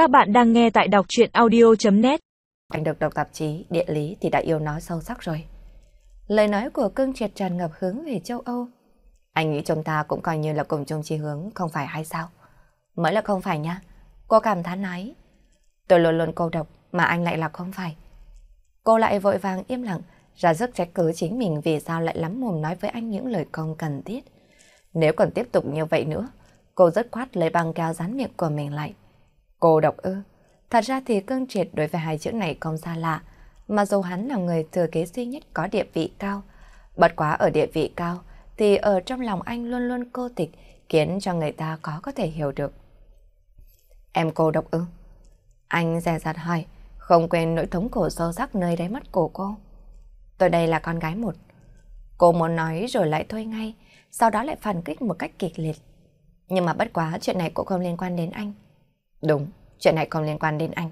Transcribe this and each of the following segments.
Các bạn đang nghe tại đọc chuyện audio.net Anh được đọc tạp chí địa lý thì đã yêu nó sâu sắc rồi. Lời nói của cưng triệt tràn ngập hướng về châu Âu. Anh nghĩ chúng ta cũng coi như là cùng chung chí hướng, không phải hay sao? Mới là không phải nha. Cô cảm thán nói. Tôi luôn luôn cô độc mà anh lại là không phải. Cô lại vội vàng im lặng, ra sức trách cứ chính mình vì sao lại lắm mồm nói với anh những lời không cần thiết. Nếu còn tiếp tục như vậy nữa, cô rất khoát lấy băng keo dán miệng của mình lại. Cô độc ư? Thật ra thì cương triệt đối với hai chữ này không xa lạ, mà dù hắn là người thừa kế duy nhất có địa vị cao. Bất quá ở địa vị cao, thì ở trong lòng anh luôn luôn cô tịch, khiến cho người ta có có thể hiểu được. Em cô độc ư? Anh dè dặt hỏi, không quên nỗi thống khổ sâu sắc nơi đáy mắt của cô. Tôi đây là con gái một. Cô muốn nói rồi lại thôi ngay, sau đó lại phản kích một cách kịch liệt. Nhưng mà bất quá chuyện này cũng không liên quan đến anh. Đúng, chuyện này không liên quan đến anh.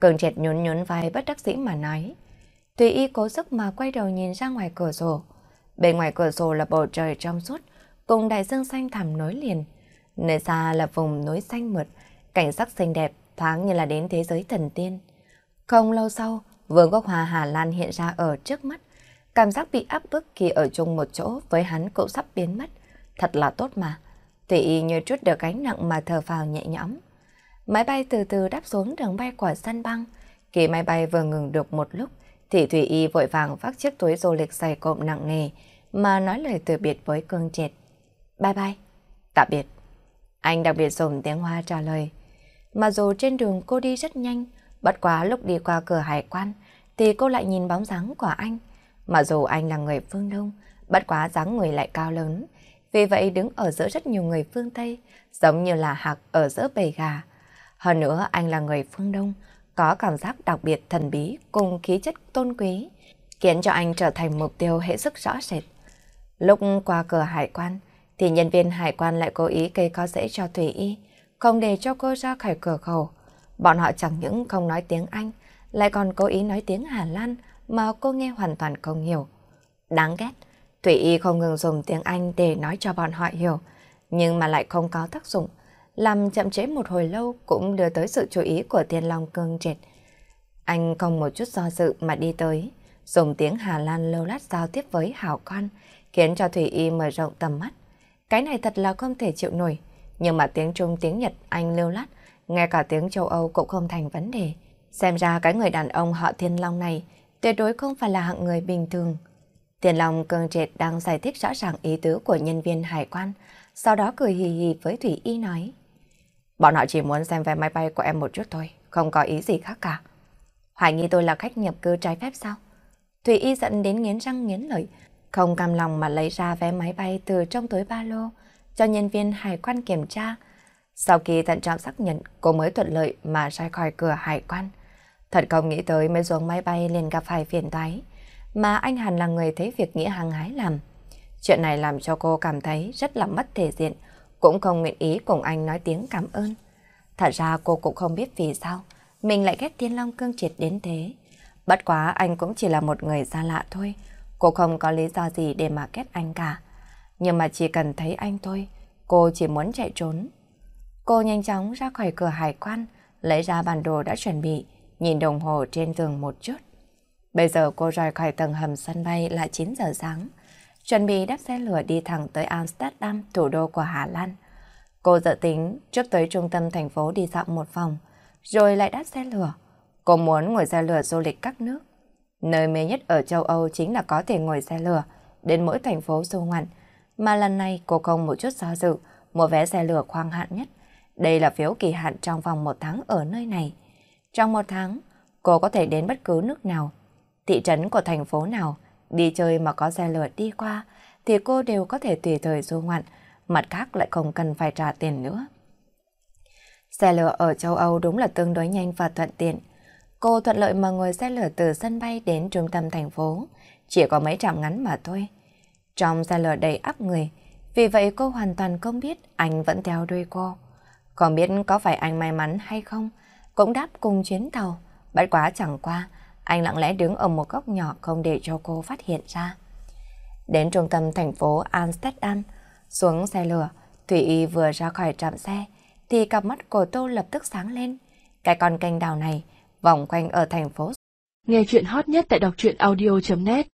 Cường triệt nhún nhún vai bất đắc dĩ mà nói. Tùy y cố sức mà quay đầu nhìn ra ngoài cửa sổ. Bên ngoài cửa sổ là bầu trời trong suốt, cùng đại dương xanh thẳm nối liền. Nơi xa là vùng núi xanh mượt, cảnh sắc xinh đẹp, thoáng như là đến thế giới thần tiên. Không lâu sau, vườn gốc hòa Hà Lan hiện ra ở trước mắt. Cảm giác bị áp bức khi ở chung một chỗ với hắn cũng sắp biến mất. Thật là tốt mà. Tùy y như chút được gánh nặng mà thở phào nhẹ nhõm. Máy bay từ từ đáp xuống đường bay của sân băng. Khi máy bay vừa ngừng được một lúc, thì Thủy Y vội vàng vác chiếc túi du lịch dày cộm nặng nề mà nói lời từ biệt với cương triệt. Bye bye. Tạm biệt. Anh đặc biệt dùng tiếng Hoa trả lời. Mà dù trên đường cô đi rất nhanh, bất quá lúc đi qua cửa hải quan, thì cô lại nhìn bóng dáng của anh. Mà dù anh là người phương Đông, bất quá dáng người lại cao lớn, vì vậy đứng ở giữa rất nhiều người phương Tây, giống như là hạc ở giữa bầy gà. Hơn nữa anh là người phương Đông, có cảm giác đặc biệt thần bí cùng khí chất tôn quý, khiến cho anh trở thành mục tiêu hệ sức rõ rệt. Lúc qua cửa hải quan, thì nhân viên hải quan lại cố ý gây có dễ cho Thủy Y, không để cho cô ra khỏi cửa khẩu. Bọn họ chẳng những không nói tiếng Anh, lại còn cố ý nói tiếng Hà Lan mà cô nghe hoàn toàn không hiểu. Đáng ghét, Thủy Y không ngừng dùng tiếng Anh để nói cho bọn họ hiểu, nhưng mà lại không có tác dụng làm chậm chế một hồi lâu cũng đưa tới sự chú ý của Thiên Long cương triệt. Anh không một chút do dự mà đi tới, dùng tiếng Hà Lan lâu lát giao tiếp với Hảo Con, khiến cho Thủy Y mở rộng tầm mắt. Cái này thật là không thể chịu nổi, nhưng mà tiếng Trung tiếng Nhật anh lưu lát, ngay cả tiếng châu Âu cũng không thành vấn đề. Xem ra cái người đàn ông họ Thiên Long này tuyệt đối không phải là hạng người bình thường. Thiên Long cương triệt đang giải thích rõ ràng ý tứ của nhân viên hải quan, sau đó cười hì hì với Thủy Y nói. Bọn họ chỉ muốn xem vé máy bay của em một chút thôi, không có ý gì khác cả. Hoài nghi tôi là khách nhập cư trái phép sao? Thủy Y giận đến nghiến răng nghiến lợi, không cam lòng mà lấy ra vé máy bay từ trong túi ba lô, cho nhân viên hải quan kiểm tra. Sau khi thận trọng xác nhận, cô mới thuận lợi mà ra khỏi cửa hải quan. Thật không nghĩ tới mới xuống máy bay liền gặp phải phiền toái, mà anh Hàn là người thấy việc nghĩa hàng hái làm. Chuyện này làm cho cô cảm thấy rất là mất thể diện, cũng không nguyện ý cùng anh nói tiếng cảm ơn. Thật ra cô cũng không biết vì sao mình lại ghét Thiên Long cương triệt đến thế. Bất quá anh cũng chỉ là một người xa lạ thôi. Cô không có lý do gì để mà ghét anh cả. Nhưng mà chỉ cần thấy anh thôi, cô chỉ muốn chạy trốn. Cô nhanh chóng ra khỏi cửa hải quan, lấy ra bản đồ đã chuẩn bị, nhìn đồng hồ trên tường một chút. Bây giờ cô rời khỏi tầng hầm sân bay là 9 giờ sáng chuẩn bị đáp xe lửa đi thẳng tới Amsterdam, thủ đô của Hà Lan. Cô dự tính trước tới trung tâm thành phố đi dạo một vòng, rồi lại đáp xe lửa. Cô muốn ngồi xe lửa du lịch các nước. Nơi mê nhất ở châu Âu chính là có thể ngồi xe lửa đến mỗi thành phố du ngoạn. Mà lần này cô không một chút do dự, mua vé xe lửa khoang hạn nhất. Đây là phiếu kỳ hạn trong vòng một tháng ở nơi này. Trong một tháng, cô có thể đến bất cứ nước nào, thị trấn của thành phố nào, Đi chơi mà có xe lửa đi qua thì cô đều có thể tùy thời du ngoạn, mặt khác lại không cần phải trả tiền nữa. Xe lửa ở châu Âu đúng là tương đối nhanh và thuận tiện. Cô thuận lợi mà ngồi xe lửa từ sân bay đến trung tâm thành phố, chỉ có mấy trạm ngắn mà thôi. Trong xe lửa đầy áp người, vì vậy cô hoàn toàn không biết anh vẫn theo đuôi cô. Không biết có phải anh may mắn hay không, cũng đáp cùng chuyến tàu, bất quá chẳng qua, anh lặng lẽ đứng ở một góc nhỏ không để cho cô phát hiện ra. Đến trung tâm thành phố Amsterdam, xuống xe lửa, Thủy Y vừa ra khỏi trạm xe, thì cặp mắt của Tô lập tức sáng lên, Cái con kênh đào này vòng quanh ở thành phố. Nghe chuyện hot nhất tại đọc truyện audio.net